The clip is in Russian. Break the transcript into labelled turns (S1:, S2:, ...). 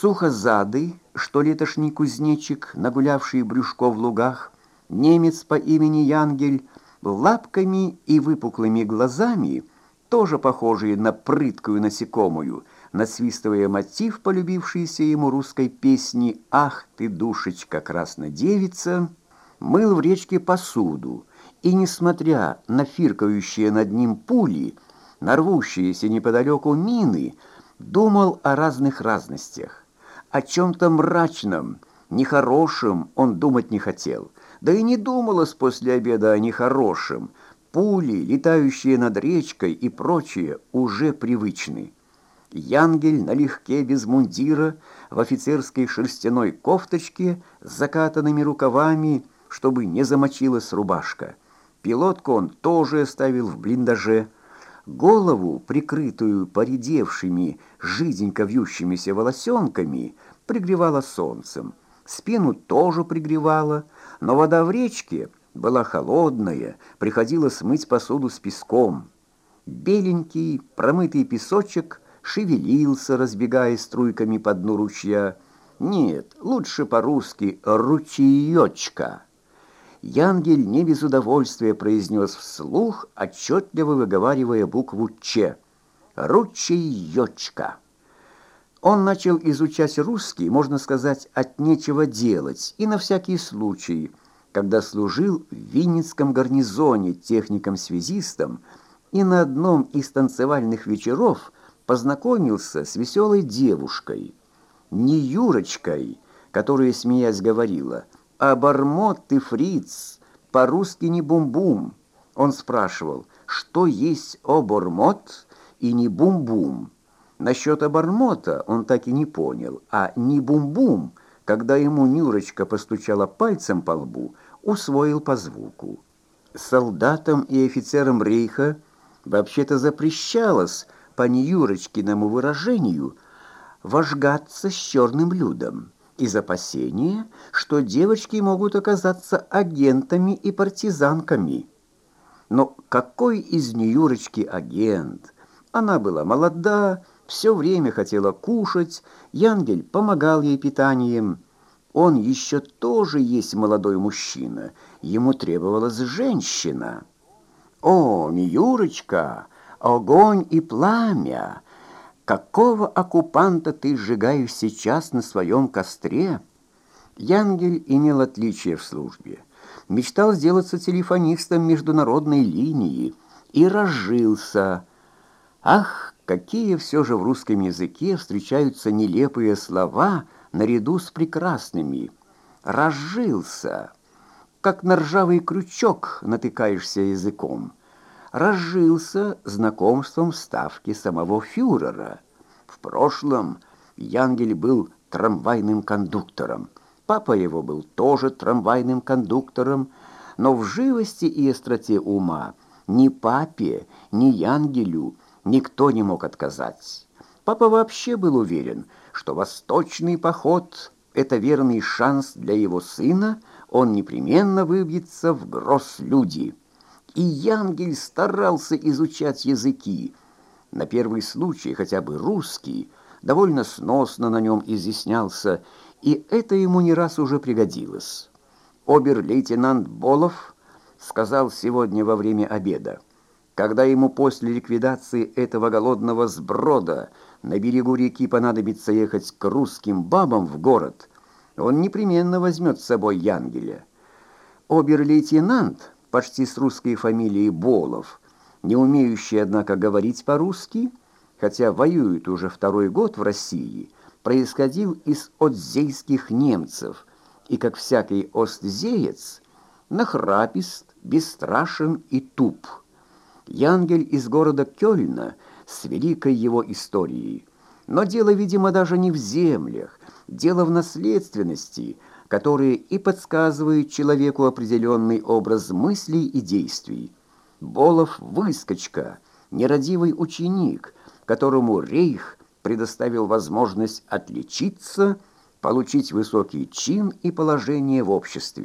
S1: Сухозадый, что летошний кузнечик, нагулявший брюшко в лугах, немец по имени Янгель, лапками и выпуклыми глазами, тоже похожие на прыткую насекомую, насвистывая мотив полюбившейся ему русской песни «Ах ты, душечка, красная девица», мыл в речке посуду, и, несмотря на фиркающие над ним пули, нарвущиеся неподалеку мины, думал о разных разностях. О чем-то мрачном, нехорошем он думать не хотел. Да и не думалось после обеда о нехорошем. Пули, летающие над речкой и прочее, уже привычны. Янгель налегке без мундира, в офицерской шерстяной кофточке с закатанными рукавами, чтобы не замочилась рубашка. Пилотку он тоже оставил в блиндаже. Голову, прикрытую поредевшими, жиденько вьющимися волосенками, пригревала солнцем. Спину тоже пригревала, но вода в речке была холодная, приходилось мыть посуду с песком. Беленький, промытый песочек шевелился, разбегая струйками по дну ручья. Нет, лучше по-русски «ручеечка». Янгель не без удовольствия произнес вслух, отчетливо выговаривая букву «Ч». «Ручеечка». Он начал изучать русский, можно сказать, от нечего делать, и на всякий случай, когда служил в Винницком гарнизоне техником-связистом и на одном из танцевальных вечеров познакомился с веселой девушкой, не Юрочкой, которая, смеясь, говорила – «Обормот ты, фриц, по-русски не бум-бум». Он спрашивал, что есть обормот и не бум-бум. Насчет обормота он так и не понял, а не бум-бум, когда ему Нюрочка постучала пальцем по лбу, усвоил по звуку. Солдатам и офицерам рейха вообще-то запрещалось, по Нюрочкиному выражению, вожгаться с черным людом из опасения, что девочки могут оказаться агентами и партизанками. Но какой из Нюрочки агент? Она была молода, все время хотела кушать, Янгель помогал ей питанием. Он еще тоже есть молодой мужчина, ему требовалась женщина. «О, Миюрочка, огонь и пламя!» Какого оккупанта ты сжигаешь сейчас на своем костре? Янгель имел отличие в службе. Мечтал сделаться телефонистом международной линии и разжился. Ах, какие все же в русском языке встречаются нелепые слова наряду с прекрасными. Разжился, как на ржавый крючок натыкаешься языком разжился знакомством ставки самого фюрера. В прошлом Янгель был трамвайным кондуктором. Папа его был тоже трамвайным кондуктором, но в живости и остроте ума ни папе, ни Янгелю никто не мог отказать. Папа вообще был уверен, что восточный поход — это верный шанс для его сына, он непременно выбьется в гросс-люди и Янгель старался изучать языки. На первый случай хотя бы русский, довольно сносно на нем изъяснялся, и это ему не раз уже пригодилось. Обер-лейтенант Болов сказал сегодня во время обеда, когда ему после ликвидации этого голодного сброда на берегу реки понадобится ехать к русским бабам в город, он непременно возьмет с собой Янгеля. Обер-лейтенант почти с русской фамилией Болов, не умеющий, однако, говорить по-русски, хотя воюет уже второй год в России, происходил из отзейских немцев и, как всякий остзеец, нахрапист, бесстрашен и туп. Янгель из города Кёльна с великой его историей. Но дело, видимо, даже не в землях, дело в наследственности – которые и подсказывают человеку определенный образ мыслей и действий. Болов – выскочка, нерадивый ученик, которому Рейх предоставил возможность отличиться, получить высокий чин и положение в обществе.